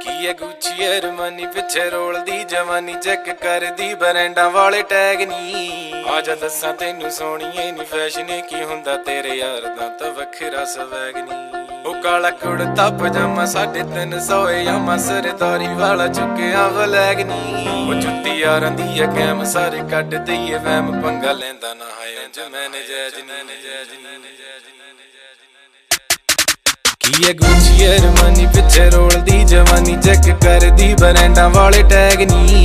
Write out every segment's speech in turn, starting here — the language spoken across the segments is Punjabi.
ਕੀ ਹੈ ਗੁੱਚੀ ਅਰਮਾਨੀ, ਪਿੱਛੇ ਰੋਲਦੀ ਜਵਾਨੀ ਚੈੱਕ ਕਰਦੀ, ਬਰੈਂਡਾਂ ਵਾਲੇ ਟੈਗ ਨਹੀਂ ਆ ਜਾ ਦੱਸਾਂ ਤੈਨੂੰ ਸੋਣੀਏ ਨੀ ਫੈਸ਼ਨ ਕੀ ਹੁੰਦਾ? ਤੇਰੇ ਯਾਰ ਦਾ ਤਾਂ ਵੱਖਰਾ ਸਵੈਗ ਨਹੀਂ ਕਾਲਾ ਕੁੜਤਾ ਪਜਾਮਾ 350 ਜਾਂ ਮਸਰਦਾਰੀ ਵਾਲਾ ਚੁੱਕਿਆ ਵਲੈਗ ਨਹੀਂ ਉਹ ਜੁੱਤੀ ਯਾਰਾਂ ਦੀ ਆ ਕੈਮ, ਸਾਰੇ ਕੱਢ ਦਈਏ ਵਹਿਮ। ਪੰਗਾ ਲੈਂਦਾ ਨਾ ਹੈ ਇੰਜ ਮੈਂ ਨਜਾਇਜ਼ ਨਹੀਂ ਨਜਾਇਜ਼ ਨਹੀਂ ਨਜਾਇਜ਼ ਨਹੀਂ ਕੀ ਹੈ ਗੁੱਚੀ ਅਰਮਾਨੀ, ਪਿੱਛੇ ਰੋਲਦੀ ਜਵਾਨੀ, ਚੈੱਕ ਕਰਦੀ ਬਰੈਂਡਾਂ ਵਾਲੇ ਟੈਗ ਨਹੀਂ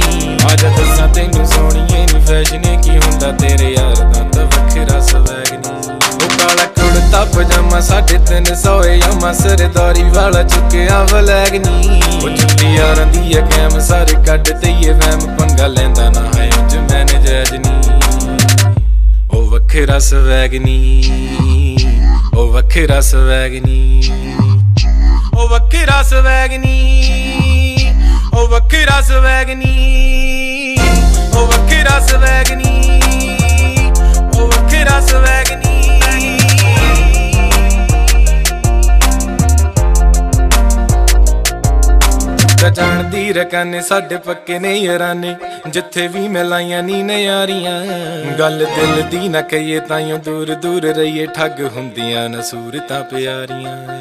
ਕੁੜਤਾ ਪਜਾਮਾ 350 ਜਾਂ ਮਸਰਦਾਰੀ ਵਾਲਾ ਚੁੱਕਿਆ ਵਲੈਗ ਨਹੀਂ ਉਹ ਜੁੱਤੀ ਯਾਰਾਂ ਦੀ ਆ ਕੈਮ ਸਾਰੇ ਕੱਢ ਦਈਏ ਵਹਿਮ ਪੰਗਾ ਲੈਂਦਾ ਨਾ ਹੈ ਉਂਝ ਮੈਂ ਨਜਾਇਜ਼ ਨਹੀਂ ਉਹ ਵੱਖਰਾ ਸਵੈਗ ਨਹੀਂ ਉਹ ਵੱਖਰਾ ਸਵੈਗ ਨਹੀਂ ਉਹ ਵੱਖਰਾ ਸਵੈਗ ਨਹੀਂ ਉਹ ਵੱਖਰਾ ਸਵੈਗ ਨਹੀਂ ਉਹ ਵੱਖਰਾ ਸਵੈਗ ਨਹੀਂ ਤਾਂ ਜਾਣਦੀ ਰਕਾਨੇ, ਸਾਡੇ ਪੱਕੇ ਨੇ ਯਾਰਾਨੇ। ਜਿੱਥੇ ਵੀ ਮਿਲਾਈਆਂ ਨੀ ਨਿਆਰੀਆਂ ਗੱਲ ਦਿਲ ਦੀ ਨਾ ਕਹੀਏ ਤਾਈਓ ਦੂਰ ਦੂਰ ਰਹੀਏ। ਠੱਗ ਹੁੰਦੀਆਂ ਨਾ ਸੂਰਤਾਂ ਪਿਆਰੀਆਂ।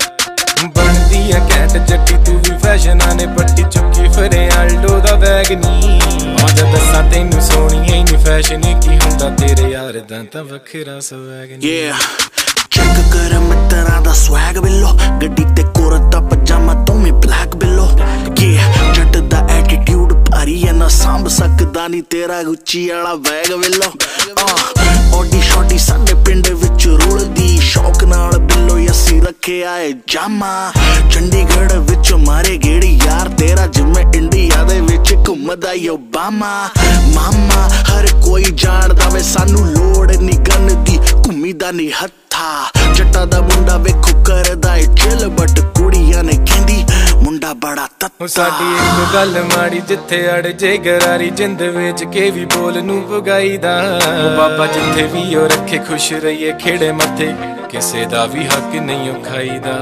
ਬਣਦੀ ਆ ਕੈਟ ਜੱਟੀ, ਤੂੰ ਵੀ ਫੈਸ਼ਨਾਂ ਨੇ ਪੱਟੀ ਚੁੱਕੀ। ਫਰੇ ਆਲਡੋ ਦਾ ਬੈਗ ਨੀ। ਆਜਾ ਦੱਸਾਂ ਤੈਨੂੰ ਸੋਹਣੀਏ ਨੀ ਫੈਸ਼ਨ। ਕੀ ਹੁੰਦਾ ਤੇਰੇ ਯਾਰ ਦਾ ਤਾਂ ਵੱਖਰਾ ਸਵੈਗ ਨਹੀਂ Yeah ਚੈੱਕ ਕਰ ਮਿੱਤਰਾਂ ਦਾ ਸਵੈਗ ਸੰਭ ਸਕਦਾ ਨਹੀਂ ਤੇਰਾ ਗੁੱਚੀ ਵਾਲਾ ਬੈਗ ਬਿੱਲੋ ਓਡੀ ਸ਼ੋਡੀ ਸਾਡੇ ਪਿੰਡ ਵਿੱਚ ਰੁਲਦੀ। ਸ਼ੌਕ ਨਾਲ ਬਿੱਲੋ ਅਸੀਂ ਰੱਖਿਆ ਏ ਜਾਮਾ। ਚੰਡੀਗੜ੍ਹ ਵਿੱਚ ਮਾਰੇ ਗੇੜੀ ਯਾਰ, ਤੇਰਾ ਜਿਵੇਂ ਇੰਡੀਆ ਦੇ ਵਿੱਚ ਘੁੰਮਦਾ ਈ ਓਬਾਮਾ। ਮਾਮਾ, ਹਰ ਕੋਈ ਜਾਣਦਾ ਵੇ, ਸਾਨੂੰ ਲੋੜ ਨਹੀਂ ਗਨ ਦੀ ਘੁੰਮੀਦਾ ਨਹੀਂ ਹੱਥਾ। ਜੱਟਾ ਦਾ ਮੁੰਡਾ ਵੇਖੋ, ਕਰਦਾ ਏ ਚਿਲ ਬਟ ਕੁੜੀਆਂ ਨੇ ਕਹਿੰਦੀ ਮੁੰਡਾ ਬੜਾ ਤੱਤਾ। ਸਾਡੀ ਇੱਕ ਗੱਲ ਮਾੜੀ ਜਿੱਥੇ ਅੜ ਜੇ ਗਰਾਰੀ ਜਿੰਦ ਵਿੱਚ ਕੇ ਵੀ ਬੋਲ ਨੂੰ ਪੁਗਾਈਦਾ। ਬਾਬਾ ਜਿੱਥੇ ਵੀ ਉਹ ਰੱਖੇ ਖੁਸ਼ ਰਹੀਏ ਖੇੜੇ ਮੱਥੇ ਕਿਸੇ ਦਾ ਵੀ ਹੱਕ ਨਹੀਂ ਖਾਈਦਾ।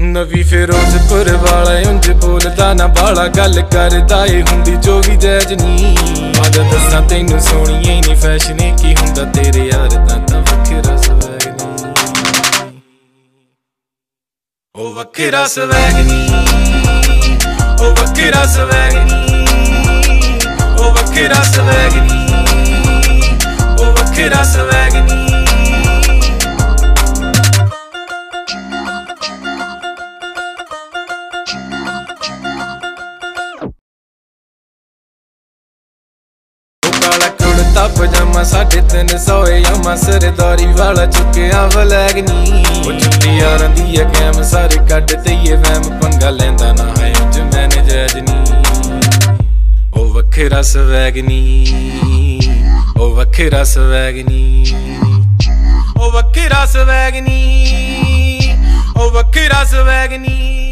ਨਵੀਂ ਫਿਰੋਜ਼ਪੁਰ ਵਾਲਾ ਉਂਝ ਬੋਲਦਾ ਨਾ ਬਾਲਾ ਗੱਲ ਕਰਦਾ ਏ ਹੁੰਦੀ ਜੋ ਵੀ ਜੈਜ ਨਹੀਂ ਆਜਾ ਦੱਸਾਂ ਤੈਨੂੰ ਸੋਣੀਏ ਨੀ ਫੈਸ਼ਨ ਕੀ ਹੁੰਦਾ ਤੇਰੇ ਯਾਰ ਦਾ ਤਾਂ ਵੱਖਰਾ ਉਹ ਵੱਖਰਾ ਸਵੈਗ ਨਹੀਂ ਉਹ ਵੱਖਰਾ ਸਵੈਗ ਨਹੀਂ ਉਹ ਵੱਖਰਾ ਸਵੈਗ ਕੁੜਤਾ ਪਜਾਮਾ 350 ਜਾਂ ਮਸਰਦਾਰੀ ਵਾਲਾ ਚੁੱਕਿਆ ਵਲੈਗ ਨਹੀਂ ਉਹ ਚੁੱਕੀ ਯਾਰਾਂ ਦੀ ਆ ਕੈਮ, ਸਾਰੇ ਕੱਢ ਦਈਏ ਵਹਿਮ, ਪੰਗਾ ਲੈਂਦਾ ਨਾ ਹੈ ਉਂਝ ਮੈਂ ਨਜਾਇਜ਼ ਉਹ ਵੱਖਰਾ ਸਵੈਗ ਨਹੀਂ ਉਹ ਵੱਖਰਾ ਸਵੈਗ ਨਹੀਂ ਉਹ ਵੱਖਰਾ ਸਵੈਗ ਨਹੀਂ ਉਹ ਵੱਖਰਾ ਸਵੈਗ ਨਹੀਂ